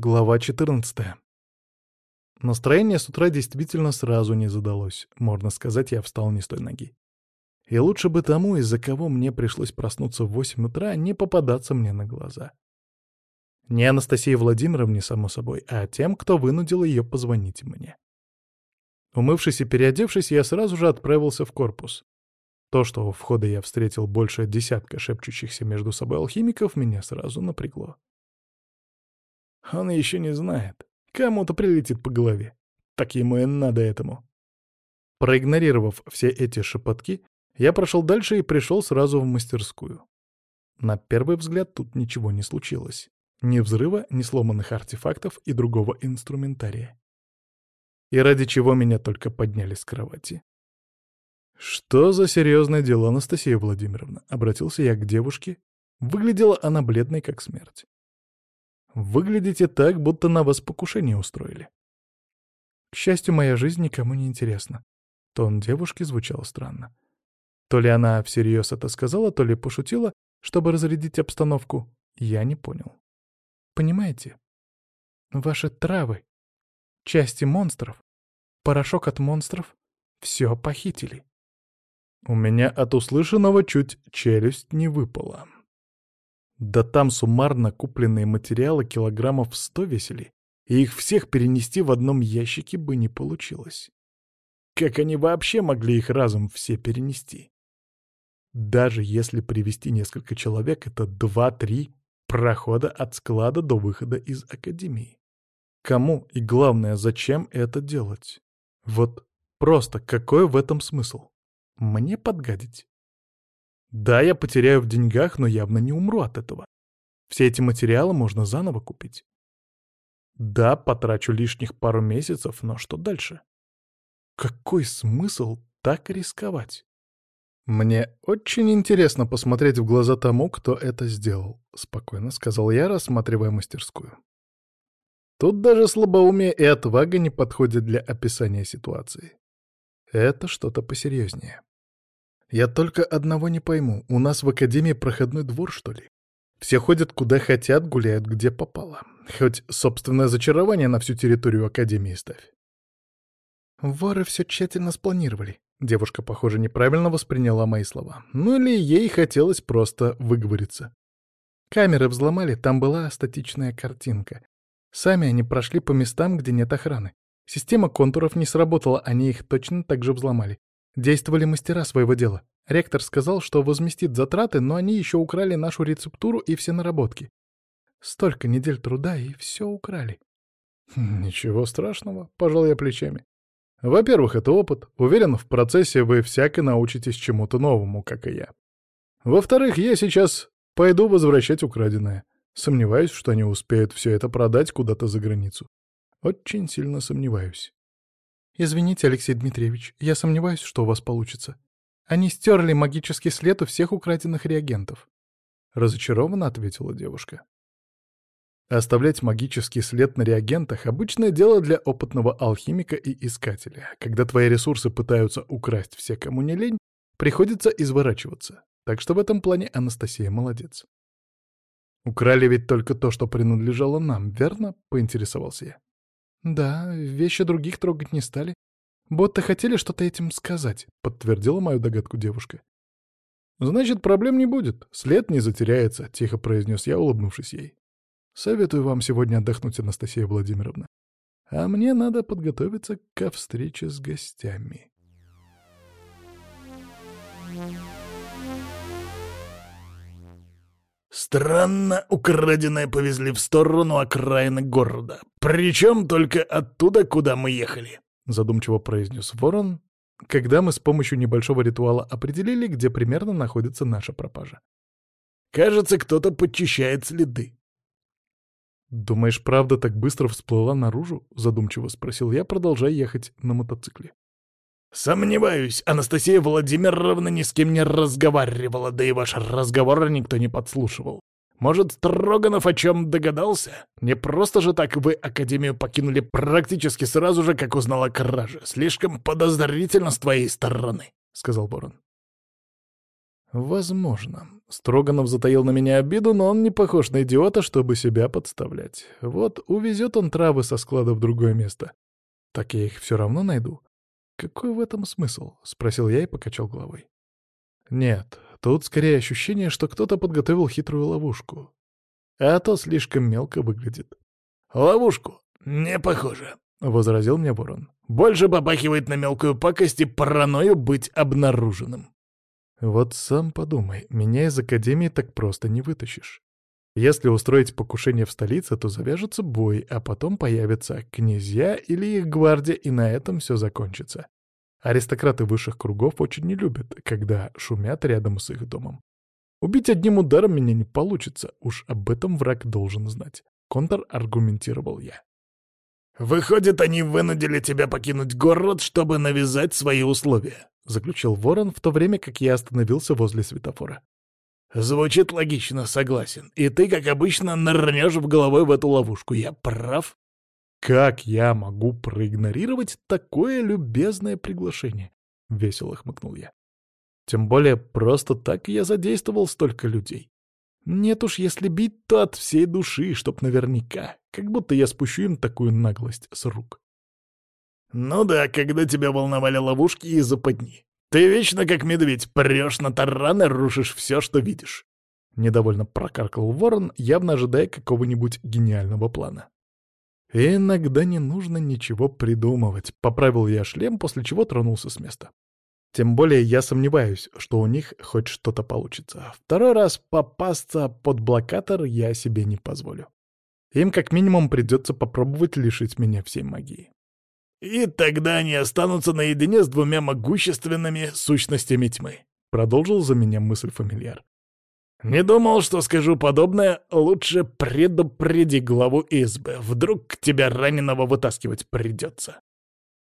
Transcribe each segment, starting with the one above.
Глава 14. Настроение с утра действительно сразу не задалось. Можно сказать, я встал не с той ноги. И лучше бы тому, из-за кого мне пришлось проснуться в 8 утра, не попадаться мне на глаза. Не Анастасии Владимировне, само собой, а тем, кто вынудил ее позвонить мне. Умывшись и переодевшись, я сразу же отправился в корпус. То, что у входа я встретил больше десятка шепчущихся между собой алхимиков, меня сразу напрягло. Он еще не знает. Кому-то прилетит по голове. Так ему и надо этому. Проигнорировав все эти шепотки, я прошел дальше и пришел сразу в мастерскую. На первый взгляд тут ничего не случилось. Ни взрыва, ни сломанных артефактов и другого инструментария. И ради чего меня только подняли с кровати. «Что за серьезное дело, Анастасия Владимировна?» — обратился я к девушке. Выглядела она бледной, как смерть. Выглядите так, будто на вас покушение устроили. К счастью, моя жизнь никому не интересна. Тон девушки звучал странно. То ли она всерьез это сказала, то ли пошутила, чтобы разрядить обстановку, я не понял. Понимаете? Ваши травы, части монстров, порошок от монстров — все похитили. У меня от услышанного чуть челюсть не выпала. Да там суммарно купленные материалы килограммов сто весили, и их всех перенести в одном ящике бы не получилось. Как они вообще могли их разом все перенести? Даже если привести несколько человек, это два-три прохода от склада до выхода из академии. Кому и, главное, зачем это делать? Вот просто какой в этом смысл? Мне подгадить? Да, я потеряю в деньгах, но явно не умру от этого. Все эти материалы можно заново купить. Да, потрачу лишних пару месяцев, но что дальше? Какой смысл так рисковать? Мне очень интересно посмотреть в глаза тому, кто это сделал, спокойно сказал я, рассматривая мастерскую. Тут даже слабоумие и отвага не подходят для описания ситуации. Это что-то посерьезнее. Я только одного не пойму. У нас в академии проходной двор, что ли? Все ходят куда хотят, гуляют где попало. Хоть собственное зачарование на всю территорию академии ставь. Воры все тщательно спланировали. Девушка, похоже, неправильно восприняла мои слова. Ну или ей хотелось просто выговориться. Камеры взломали, там была статичная картинка. Сами они прошли по местам, где нет охраны. Система контуров не сработала, они их точно так же взломали. Действовали мастера своего дела. Ректор сказал, что возместит затраты, но они еще украли нашу рецептуру и все наработки. Столько недель труда, и все украли. Ничего страшного, пожал я плечами. Во-первых, это опыт. Уверен, в процессе вы всяко научитесь чему-то новому, как и я. Во-вторых, я сейчас пойду возвращать украденное. Сомневаюсь, что они успеют все это продать куда-то за границу. Очень сильно сомневаюсь. «Извините, Алексей Дмитриевич, я сомневаюсь, что у вас получится. Они стерли магический след у всех украденных реагентов». Разочарованно ответила девушка. Оставлять магический след на реагентах — обычное дело для опытного алхимика и искателя. Когда твои ресурсы пытаются украсть все, кому не лень, приходится изворачиваться. Так что в этом плане Анастасия молодец. «Украли ведь только то, что принадлежало нам, верно?» — поинтересовался я. «Да, вещи других трогать не стали. Ботты хотели что-то этим сказать», — подтвердила мою догадку девушка. «Значит, проблем не будет, след не затеряется», — тихо произнес я, улыбнувшись ей. «Советую вам сегодня отдохнуть, Анастасия Владимировна. А мне надо подготовиться ко встрече с гостями». Странно, украденное повезли в сторону окраины города. Причем только оттуда, куда мы ехали», — задумчиво произнес ворон, когда мы с помощью небольшого ритуала определили, где примерно находится наша пропажа. «Кажется, кто-то подчищает следы». «Думаешь, правда так быстро всплыла наружу?» — задумчиво спросил я, продолжая ехать на мотоцикле. «Сомневаюсь, Анастасия Владимировна ни с кем не разговаривала, да и ваш разговор никто не подслушивал. Может, Строганов о чем догадался? Не просто же так вы Академию покинули практически сразу же, как узнал о краже. Слишком подозрительно с твоей стороны», — сказал Борон. «Возможно. Строганов затаил на меня обиду, но он не похож на идиота, чтобы себя подставлять. Вот увезет он травы со склада в другое место. Так я их все равно найду. Какой в этом смысл? — спросил я и покачал головой. Нет, тут скорее ощущение, что кто-то подготовил хитрую ловушку. А то слишком мелко выглядит. «Ловушку? Не похоже», — возразил мне ворон. «Больше попахивает на мелкую пакость и паранойю быть обнаруженным». Вот сам подумай, меня из Академии так просто не вытащишь. Если устроить покушение в столице, то завяжется бой, а потом появятся князья или их гвардия, и на этом все закончится. Аристократы высших кругов очень не любят, когда шумят рядом с их домом. Убить одним ударом меня не получится, уж об этом враг должен знать. Контр аргументировал я. «Выходит, они вынудили тебя покинуть город, чтобы навязать свои условия», — заключил Ворон, в то время как я остановился возле светофора. «Звучит логично, согласен. И ты, как обычно, нырнешь в головой в эту ловушку. Я прав?» «Как я могу проигнорировать такое любезное приглашение?» — весело хмыкнул я. «Тем более просто так я задействовал столько людей. Нет уж, если бить, то от всей души, чтоб наверняка, как будто я спущу им такую наглость с рук». «Ну да, когда тебя волновали ловушки и западни. Ты вечно, как медведь, прешь на таран и рушишь все, что видишь». Недовольно прокаркал ворон, явно ожидая какого-нибудь гениального плана. Иногда не нужно ничего придумывать. Поправил я шлем, после чего тронулся с места. Тем более я сомневаюсь, что у них хоть что-то получится. Второй раз попасться под блокатор я себе не позволю. Им как минимум придется попробовать лишить меня всей магии. «И тогда они останутся наедине с двумя могущественными сущностями тьмы», — продолжил за меня мысль фамильяр. «Не думал, что скажу подобное. Лучше предупреди главу избы. Вдруг тебя раненого вытаскивать придется».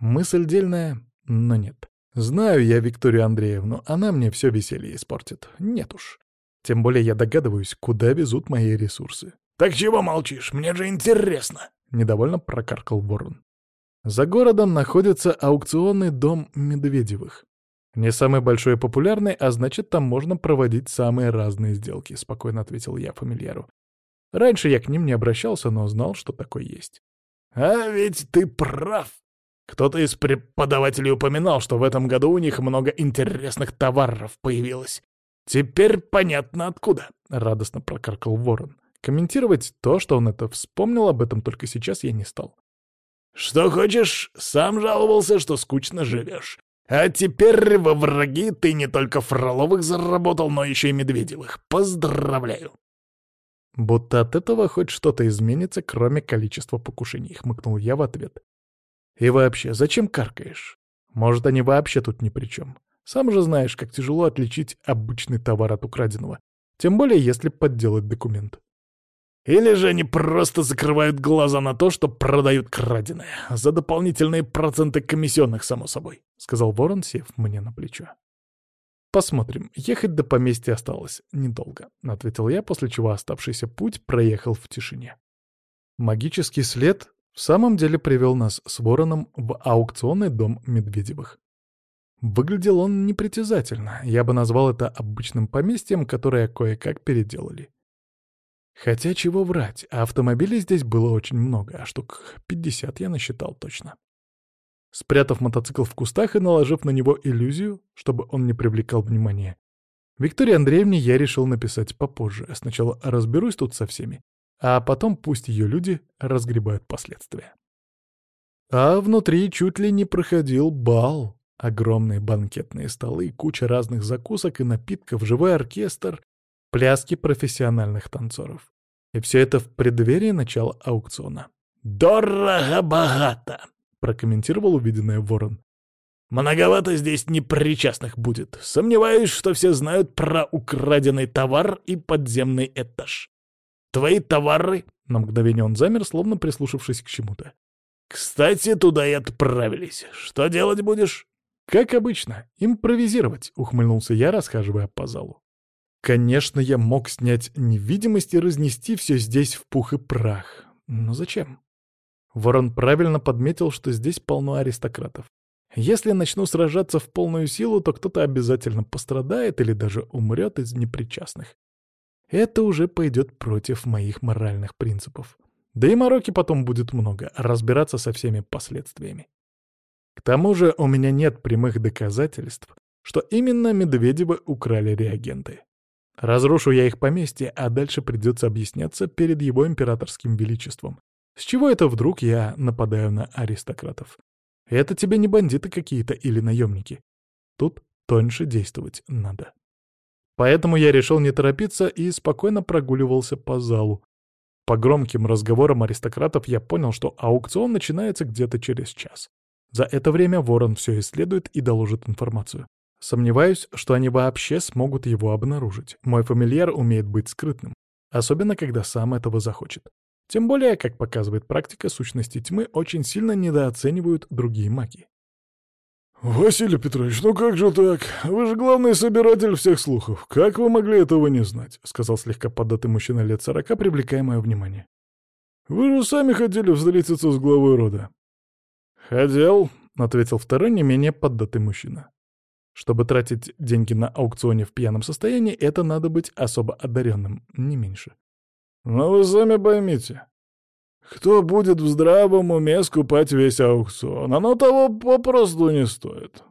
Мысль дельная, но нет. Знаю я Викторию Андреевну, она мне все веселье испортит. Нет уж. Тем более я догадываюсь, куда везут мои ресурсы. «Так чего молчишь? Мне же интересно!» — недовольно прокаркал ворон. За городом находится аукционный дом Медведевых. «Не самый большой и популярный, а значит, там можно проводить самые разные сделки», — спокойно ответил я фамильяру. Раньше я к ним не обращался, но знал, что такое есть. «А ведь ты прав!» Кто-то из преподавателей упоминал, что в этом году у них много интересных товаров появилось. Теперь понятно откуда, — радостно прокаркал ворон. Комментировать то, что он это вспомнил об этом только сейчас, я не стал. «Что хочешь, сам жаловался, что скучно живешь. А теперь во враги ты не только Фроловых заработал, но еще и Медведевых. Поздравляю!» «Будто от этого хоть что-то изменится, кроме количества покушений», — хмыкнул я в ответ. «И вообще, зачем каркаешь? Может, они вообще тут ни при чем. Сам же знаешь, как тяжело отличить обычный товар от украденного. Тем более, если подделать документ». Или же они просто закрывают глаза на то, что продают краденое. За дополнительные проценты комиссионных, само собой», — сказал Ворон, сев мне на плечо. «Посмотрим. Ехать до поместья осталось недолго», — ответил я, после чего оставшийся путь проехал в тишине. Магический след в самом деле привел нас с Вороном в аукционный дом Медведевых. Выглядел он непритязательно, я бы назвал это обычным поместьем, которое кое-как переделали. Хотя чего врать, автомобилей здесь было очень много, а штук 50 я насчитал точно. Спрятав мотоцикл в кустах и наложив на него иллюзию, чтобы он не привлекал внимания, Виктории Андреевне я решил написать попозже. Сначала разберусь тут со всеми, а потом пусть ее люди разгребают последствия. А внутри чуть ли не проходил бал. Огромные банкетные столы, куча разных закусок и напитков, живой оркестр пляски профессиональных танцоров. И все это в преддверии начала аукциона. «Дорого-богато!» — прокомментировал увиденное Ворон. «Многовато здесь непричастных будет. Сомневаюсь, что все знают про украденный товар и подземный этаж. Твои товары...» На мгновение он замер, словно прислушавшись к чему-то. «Кстати, туда и отправились. Что делать будешь?» «Как обычно, импровизировать», — ухмыльнулся я, расхаживая по залу. Конечно, я мог снять невидимость и разнести все здесь в пух и прах. Но зачем? Ворон правильно подметил, что здесь полно аристократов. Если начну сражаться в полную силу, то кто-то обязательно пострадает или даже умрет из непричастных. Это уже пойдет против моих моральных принципов. Да и мороки потом будет много, разбираться со всеми последствиями. К тому же у меня нет прямых доказательств, что именно Медведевы украли реагенты. Разрушу я их поместье, а дальше придется объясняться перед его императорским величеством. С чего это вдруг я нападаю на аристократов? Это тебе не бандиты какие-то или наемники. Тут тоньше действовать надо. Поэтому я решил не торопиться и спокойно прогуливался по залу. По громким разговорам аристократов я понял, что аукцион начинается где-то через час. За это время Ворон все исследует и доложит информацию. Сомневаюсь, что они вообще смогут его обнаружить. Мой фамильяр умеет быть скрытным, особенно когда сам этого захочет. Тем более, как показывает практика, сущности тьмы очень сильно недооценивают другие маги. «Василий Петрович, ну как же так? Вы же главный собиратель всех слухов. Как вы могли этого не знать?» — сказал слегка податый мужчина лет сорока, привлекая мое внимание. «Вы же сами хотели встретиться с главой рода». «Хотел», — ответил второй не менее поддатый мужчина. Чтобы тратить деньги на аукционе в пьяном состоянии, это надо быть особо одаренным, не меньше. Но вы сами поймите, кто будет в здравом уме скупать весь аукцион? Оно того попросту не стоит.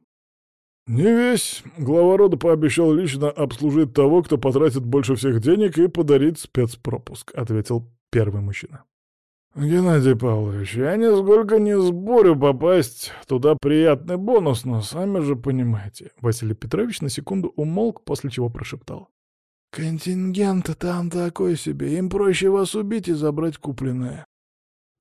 Не весь. Глава рода пообещал лично обслужить того, кто потратит больше всех денег и подарит спецпропуск, — ответил первый мужчина. «Геннадий Павлович, я нисколько не сборю попасть туда приятный бонус, но сами же понимаете». Василий Петрович на секунду умолк, после чего прошептал. «Контингент там такой себе, им проще вас убить и забрать купленное.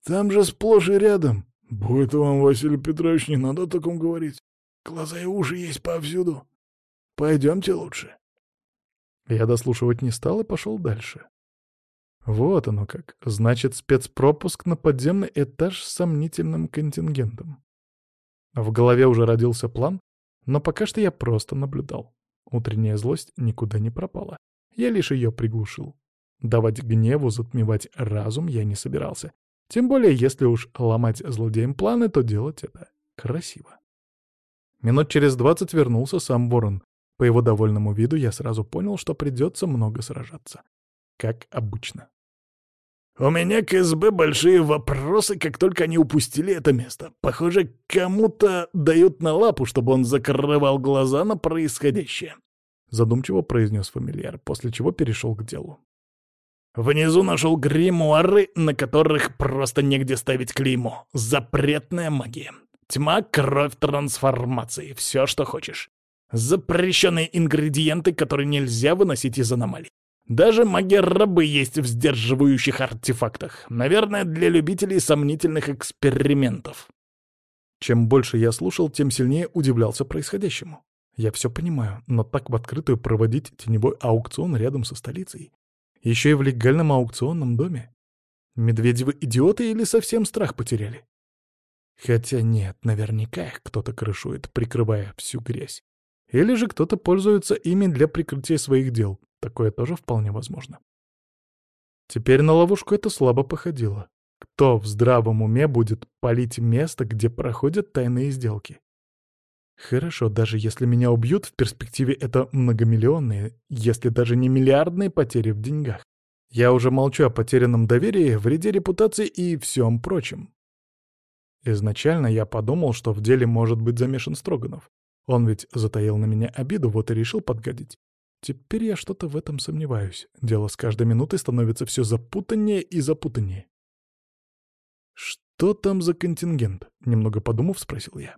Там же сплошь и рядом. Будет вам, Василий Петрович, не надо о таком говорить. Глаза и уши есть повсюду. Пойдемте лучше». Я дослушивать не стал и пошел дальше. Вот оно как. Значит, спецпропуск на подземный этаж с сомнительным контингентом. В голове уже родился план, но пока что я просто наблюдал. Утренняя злость никуда не пропала. Я лишь ее приглушил. Давать гневу затмевать разум я не собирался. Тем более, если уж ломать злодеям планы, то делать это красиво. Минут через двадцать вернулся сам Ворон. По его довольному виду я сразу понял, что придется много сражаться. Как обычно. «У меня к СБ большие вопросы, как только они упустили это место. Похоже, кому-то дают на лапу, чтобы он закрывал глаза на происходящее. — задумчиво произнес фамильяр, после чего перешел к делу. «Внизу нашел гримуары, на которых просто негде ставить клеймо. Запретная магия. Тьма, кровь, трансформации. Все, что хочешь. Запрещенные ингредиенты, которые нельзя выносить из аномалий. Даже магия-рабы есть в сдерживающих артефактах. Наверное, для любителей сомнительных экспериментов». Чем больше я слушал, тем сильнее удивлялся происходящему. Я все понимаю, но так в открытую проводить теневой аукцион рядом со столицей. Еще и в легальном аукционном доме. Медведевы идиоты или совсем страх потеряли? Хотя нет, наверняка их кто-то крышует, прикрывая всю грязь. Или же кто-то пользуется ими для прикрытия своих дел. Такое тоже вполне возможно. Теперь на ловушку это слабо походило. Кто в здравом уме будет палить место, где проходят тайные сделки? Хорошо, даже если меня убьют, в перспективе это многомиллионные, если даже не миллиардные потери в деньгах. Я уже молчу о потерянном доверии, вреде репутации и всем прочем. Изначально я подумал, что в деле может быть замешан Строганов. Он ведь затаил на меня обиду, вот и решил подгадить. Теперь я что-то в этом сомневаюсь. Дело с каждой минутой становится все запутаннее и запутаннее. «Что там за контингент?» — немного подумав, спросил я.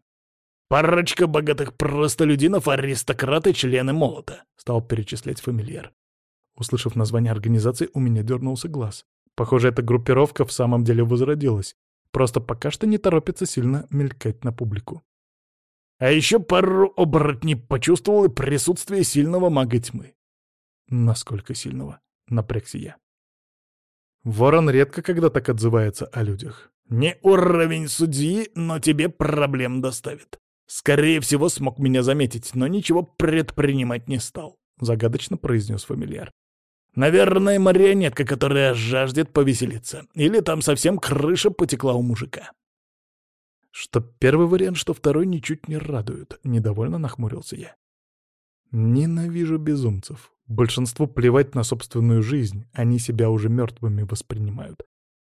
«Парочка богатых простолюдинов, аристократы, члены молота», — стал перечислять фамильяр. Услышав название организации, у меня дернулся глаз. Похоже, эта группировка в самом деле возродилась. Просто пока что не торопится сильно мелькать на публику. А еще пару оборотней почувствовал и присутствие сильного мага тьмы. Насколько сильного? Напрягся я. Ворон редко когда так отзывается о людях. Не уровень судьи, но тебе проблем доставит. Скорее всего, смог меня заметить, но ничего предпринимать не стал», — загадочно произнес фамильяр. «Наверное, марионетка, которая жаждет повеселиться. Или там совсем крыша потекла у мужика». Что первый вариант, что второй ничуть не радуют. Недовольно нахмурился я. Ненавижу безумцев. Большинству плевать на собственную жизнь, они себя уже мертвыми воспринимают.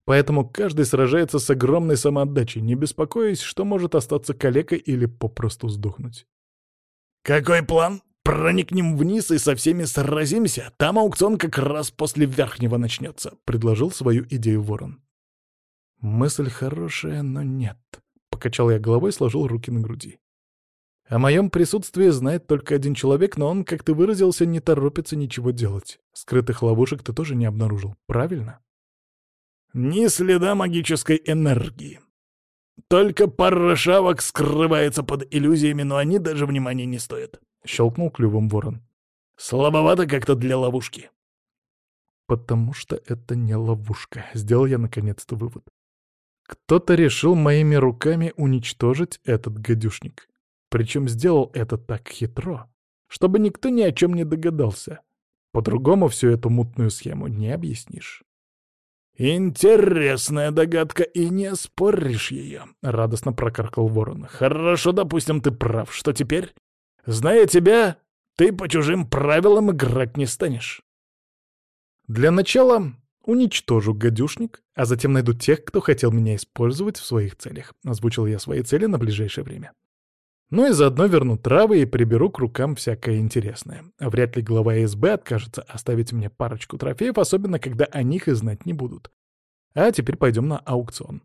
Поэтому каждый сражается с огромной самоотдачей, не беспокоясь, что может остаться калекой или попросту сдохнуть. «Какой план? Проникнем вниз и со всеми сразимся? Там аукцион как раз после верхнего начнется», — предложил свою идею Ворон. «Мысль хорошая, но нет», — покачал я головой и сложил руки на груди. О моем присутствии знает только один человек, но он, как ты выразился, не торопится ничего делать. Скрытых ловушек ты тоже не обнаружил, правильно? Ни следа магической энергии. Только пара шавок скрывается под иллюзиями, но они даже внимания не стоят. Щелкнул клювом ворон. Слабовато как-то для ловушки. Потому что это не ловушка. Сделал я наконец-то вывод. Кто-то решил моими руками уничтожить этот гадюшник. Причем сделал это так хитро, чтобы никто ни о чем не догадался. По-другому всю эту мутную схему не объяснишь. «Интересная догадка, и не споришь ее», — радостно прокаркал ворон. «Хорошо, допустим, ты прав. Что теперь? Зная тебя, ты по чужим правилам играть не станешь». «Для начала уничтожу гадюшник, а затем найду тех, кто хотел меня использовать в своих целях», — озвучил я свои цели на ближайшее время. Ну и заодно верну травы и приберу к рукам всякое интересное. Вряд ли глава СБ откажется оставить мне парочку трофеев, особенно когда о них и знать не будут. А теперь пойдем на аукцион.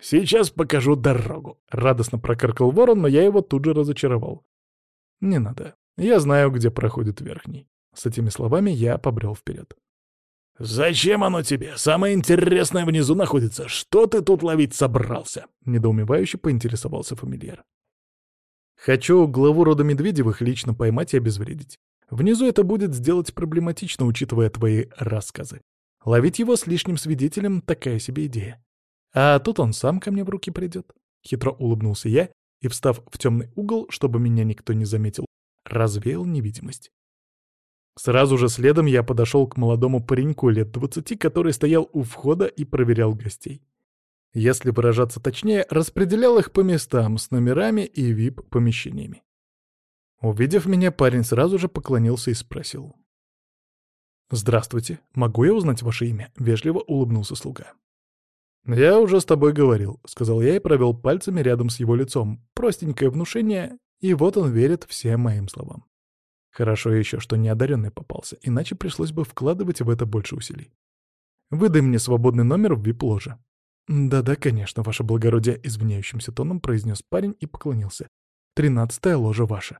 «Сейчас покажу дорогу», — радостно прокаркал ворон, но я его тут же разочаровал. «Не надо. Я знаю, где проходит верхний». С этими словами я побрел вперед. «Зачем оно тебе? Самое интересное внизу находится. Что ты тут ловить собрался?» — недоумевающе поинтересовался фамильяр. Хочу главу рода Медведевых лично поймать и обезвредить. Внизу это будет сделать проблематично, учитывая твои рассказы. Ловить его с лишним свидетелем — такая себе идея. А тут он сам ко мне в руки придет. Хитро улыбнулся я и, встав в темный угол, чтобы меня никто не заметил, развеял невидимость. Сразу же следом я подошел к молодому пареньку лет двадцати, который стоял у входа и проверял гостей. Если выражаться точнее, распределял их по местам с номерами и вип-помещениями. Увидев меня, парень сразу же поклонился и спросил. «Здравствуйте, могу я узнать ваше имя?» — вежливо улыбнулся слуга. «Я уже с тобой говорил», — сказал я и провел пальцами рядом с его лицом. Простенькое внушение, и вот он верит всем моим словам. Хорошо еще, что неодаренный попался, иначе пришлось бы вкладывать в это больше усилий. «Выдай мне свободный номер в вип-ложе». «Да-да, конечно, ваше благородие», — извиняющимся тоном произнес парень и поклонился. «Тринадцатая ложа ваша.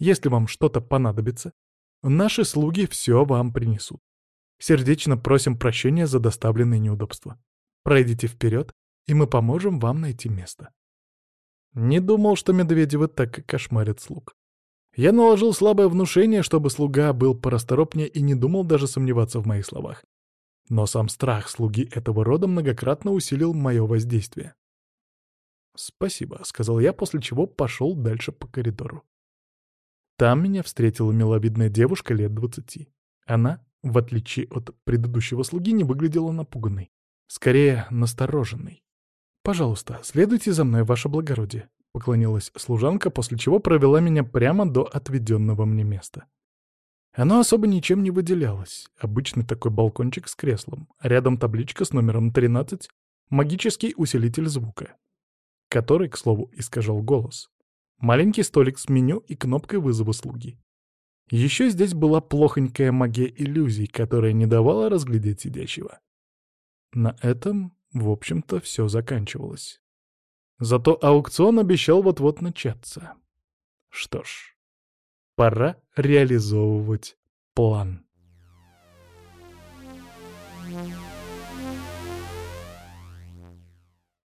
Если вам что-то понадобится, наши слуги все вам принесут. Сердечно просим прощения за доставленные неудобства. Пройдите вперед, и мы поможем вам найти место». Не думал, что Медведевы так кошмарят слуг. Я наложил слабое внушение, чтобы слуга был порасторопнее и не думал даже сомневаться в моих словах. Но сам страх слуги этого рода многократно усилил мое воздействие. «Спасибо», — сказал я, после чего пошел дальше по коридору. Там меня встретила миловидная девушка лет двадцати. Она, в отличие от предыдущего слуги, не выглядела напуганной. Скорее, настороженной. «Пожалуйста, следуйте за мной, ваше благородие», — поклонилась служанка, после чего провела меня прямо до отведенного мне места. Оно особо ничем не выделялось. Обычный такой балкончик с креслом. Рядом табличка с номером 13 «Магический усилитель звука», который, к слову, искажал голос. Маленький столик с меню и кнопкой вызова слуги. Еще здесь была плохонькая магия иллюзий, которая не давала разглядеть сидящего. На этом, в общем-то, все заканчивалось. Зато аукцион обещал вот-вот начаться. Что ж, Пора реализовывать план.